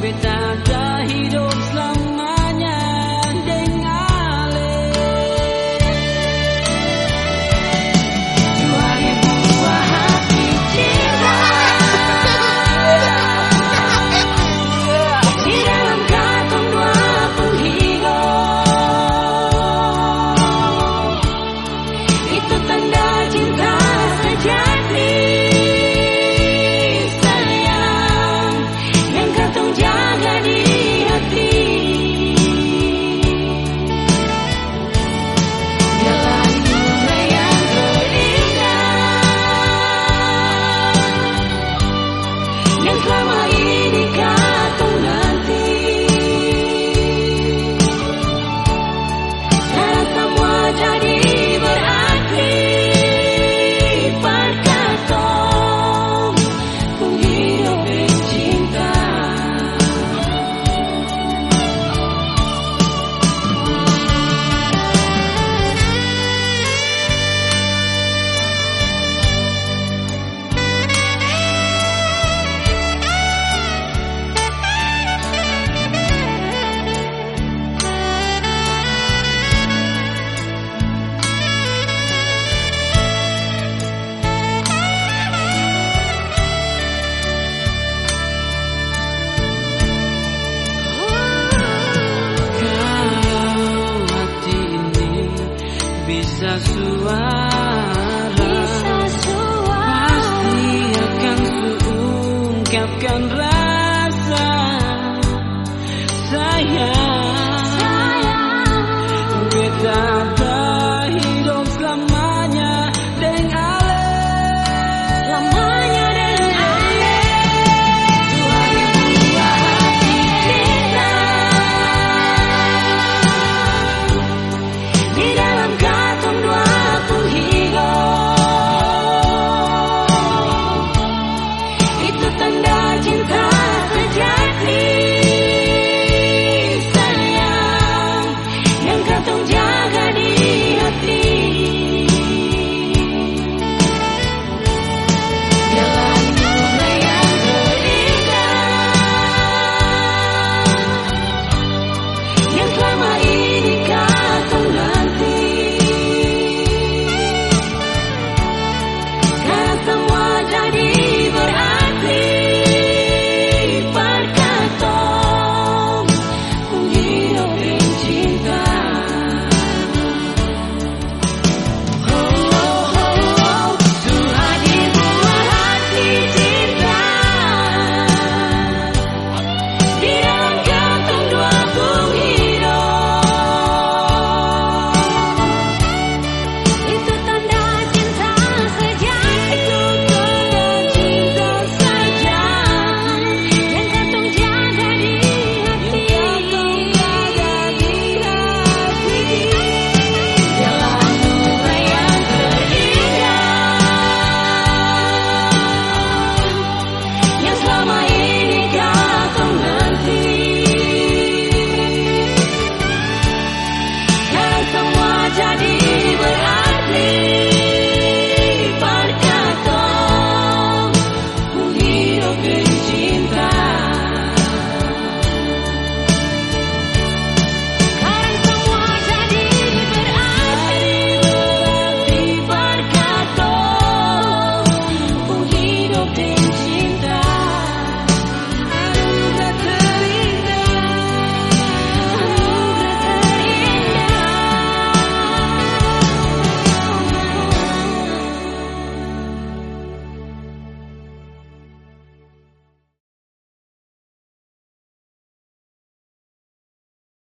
With time. ungkapkan rasa sayang.